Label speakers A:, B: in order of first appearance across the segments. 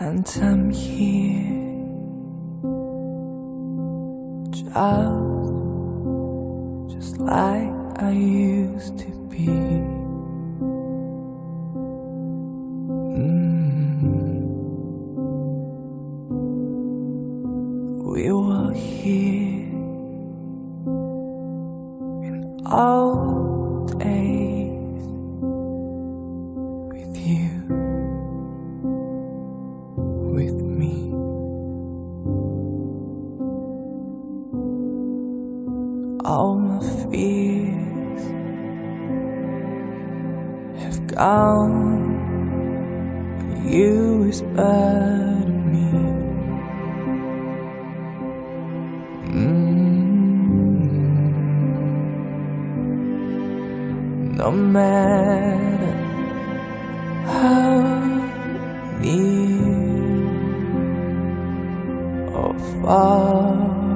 A: And I'm here just, just like I used to be. Mm. We were here in old days with me. All my fears have gone. You whispered me. Mm. No matter how 吧。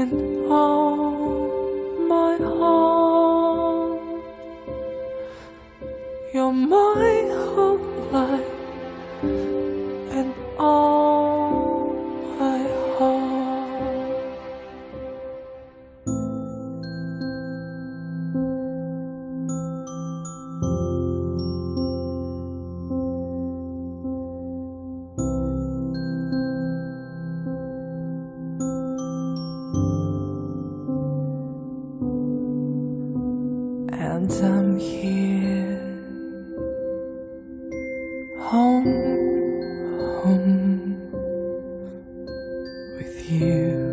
A: And all my heart. You're my whole life and all and I'm here. Home, home with you.